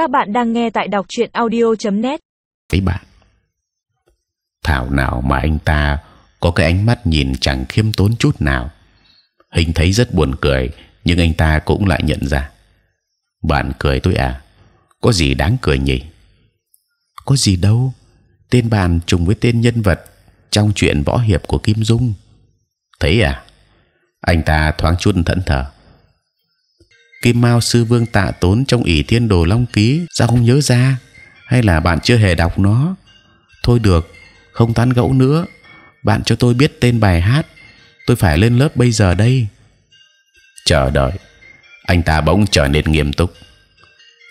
Các bạn đang nghe tại đọc truyện audio.net. thấy bạn thảo nào mà anh ta có cái ánh mắt nhìn chẳng khiêm tốn chút nào. Hình thấy rất buồn cười, nhưng anh ta cũng lại nhận ra. Bạn cười tôi à? Có gì đáng cười nhỉ? Có gì đâu. Tên bạn trùng với tên nhân vật trong chuyện võ hiệp của Kim Dung. thấy à? Anh ta thoáng chút thẫn thờ. Kim Mao sư vương tạ tốn trong ỷ thiên đồ long ký sao không nhớ ra? Hay là bạn chưa hề đọc nó? Thôi được, không tán gẫu nữa. Bạn cho tôi biết tên bài hát. Tôi phải lên lớp bây giờ đây. Chờ đợi. Anh ta bỗng trở nên nghiêm túc.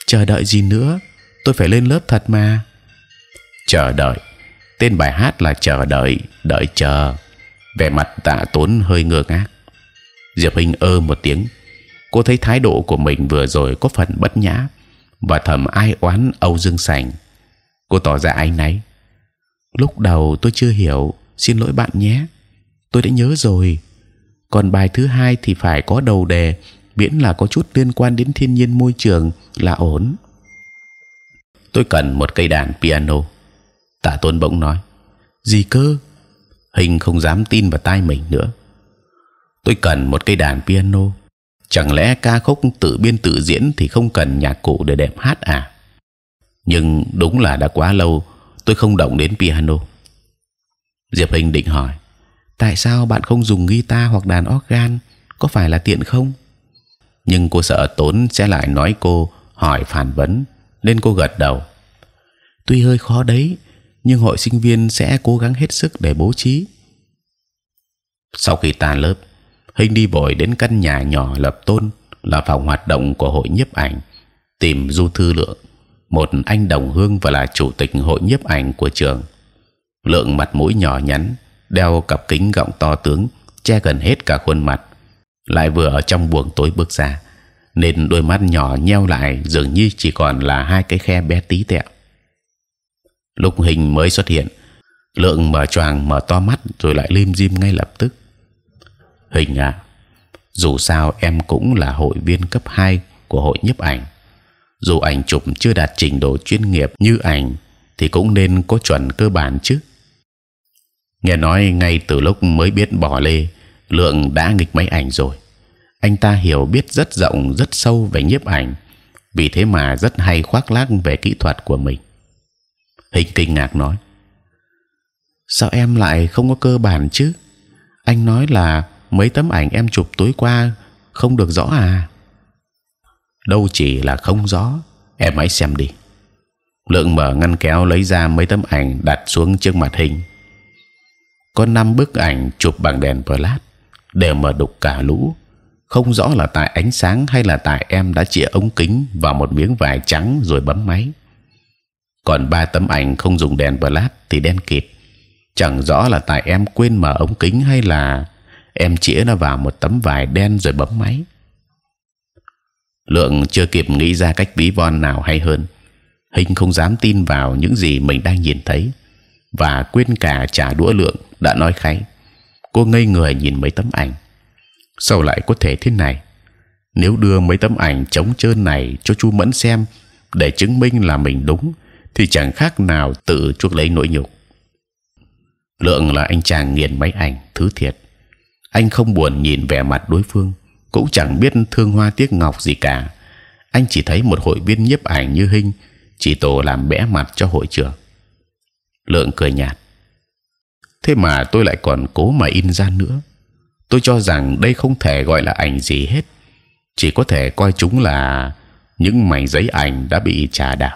Chờ đợi gì nữa? Tôi phải lên lớp thật mà. Chờ đợi. Tên bài hát là chờ đợi, đợi chờ. Vẻ mặt tạ tốn hơi ngơ ngác. Diệp Hinh ơ một tiếng. Cô thấy thái độ của mình vừa rồi có phần bất nhã và thầm ai oán Âu Dương Sành. Cô tỏ ra anh nấy. Lúc đầu tôi chưa hiểu, xin lỗi bạn nhé. Tôi đã nhớ rồi. Còn bài thứ hai thì phải có đầu đề, miễn là có chút liên quan đến thiên nhiên môi trường là ổn. Tôi cần một cây đàn piano. Tạ Tôn bỗng nói. Gì cơ? Hình không dám tin vào tai mình nữa. Tôi cần một cây đàn piano. Chẳng lẽ ca khúc tự biên tự diễn thì không cần nhạc cụ để đẹp hát à? Nhưng đúng là đã quá lâu tôi không động đến piano. Diệp Hình định hỏi, tại sao bạn không dùng guitar hoặc đàn organ? Có phải là tiện không? Nhưng cô sợ tốn sẽ lại nói cô hỏi phản vấn, nên cô gật đầu. Tuy hơi khó đấy, nhưng hội sinh viên sẽ cố gắng hết sức để bố trí. Sau khi tan lớp, Hình đi vội đến căn nhà nhỏ lập tôn là phòng hoạt động của hội nhiếp ảnh, tìm Du Thư Lượng, một anh đồng hương và là chủ tịch hội nhiếp ảnh của trường. Lượng mặt mũi nhỏ nhắn, đeo cặp kính gọng to tướng, che gần hết cả khuôn mặt, lại vừa ở trong buồng tối bước ra, nên đôi mắt nhỏ nheo lại dường như chỉ còn là hai cái khe bé tí tẹo. Lúc hình mới xuất hiện, lượng mở choàng mở to mắt rồi lại lim dim ngay lập tức hình à dù sao em cũng là hội viên cấp 2 của hội nhiếp ảnh. Dù ảnh chụp chưa đạt trình độ chuyên nghiệp như ảnh, thì cũng nên có chuẩn cơ bản chứ. Nghe nói ngay từ lúc mới biết bỏ lê, lượng đã nghịch máy ảnh rồi. Anh ta hiểu biết rất rộng, rất sâu về nhiếp ảnh. Vì thế mà rất hay khoác lác về kỹ thuật của mình. Hình kinh ngạc nói, sao em lại không có cơ bản chứ? Anh nói là mấy tấm ảnh em chụp tối qua không được rõ à? Đâu chỉ là không rõ, em hãy xem đi. Lượng mở ngăn kéo lấy ra mấy tấm ảnh đặt xuống trước mặt hình. Có năm bức ảnh chụp bằng đèn flash đều mở đục cả lũ, không rõ là tại ánh sáng hay là tại em đã chĩa ống kính vào một miếng vải trắng rồi bấm máy. Còn ba tấm ảnh không dùng đèn flash thì đen kịt, chẳng rõ là tại em quên mở ống kính hay là em chĩa nó vào một tấm vải đen rồi bấm máy. Lượng chưa kịp nghĩ ra cách ví von nào hay hơn, hình không dám tin vào những gì mình đang nhìn thấy và quên cả trả đũa lượng đã nói kháy. Cô ngây người nhìn mấy tấm ảnh. Sao lại có thể thế này? Nếu đưa mấy tấm ảnh trống trơn này cho Chu Mẫn xem để chứng minh là mình đúng, thì chẳng khác nào tự chuốc lấy nỗi nhục. Lượng là anh chàng nghiền máy ảnh thứ thiệt anh không buồn nhìn vẻ mặt đối phương, cũng chẳng biết thương hoa tiếc ngọc gì cả. Anh chỉ thấy một hội viên nhiếp ảnh như hình, chỉ tổ làm bẽ mặt cho hội trưởng. Lượng cười nhạt. Thế mà tôi lại còn cố mà in ra nữa. Tôi cho rằng đây không thể gọi là ảnh gì hết. Chỉ có thể coi chúng là những mảnh giấy ảnh đã bị trà đạp.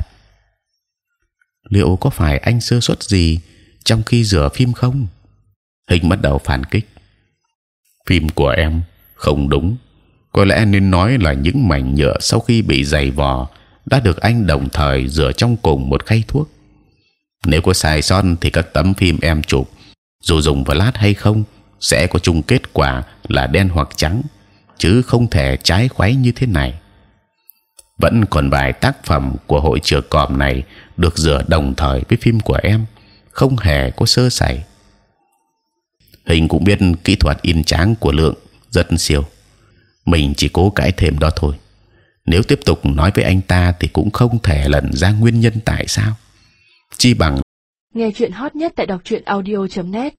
Liệu có phải anh sơ suất gì trong khi rửa phim không? Hình bắt đầu phản kích phim của em không đúng. Có lẽ nên nói là những mảnh nhựa sau khi bị giày vò đã được anh đồng thời rửa trong cùng một khay thuốc. Nếu có sai sót thì các tấm phim em chụp, dù dùng lát hay không, sẽ có chung kết quả là đen hoặc trắng, chứ không thể trái khoái như thế này. Vẫn còn vài tác phẩm của hội chừa còm này được rửa đồng thời với phim của em, không hề có sơ sẩy hình cũng biết kỹ thuật in tráng của lượng rất siêu. Mình chỉ cố cãi thêm đó thôi. Nếu tiếp tục nói với anh ta thì cũng không thể lần ra nguyên nhân tại sao. Chi bằng nghe chuyện hot nhất tại đọc truyện audio .net.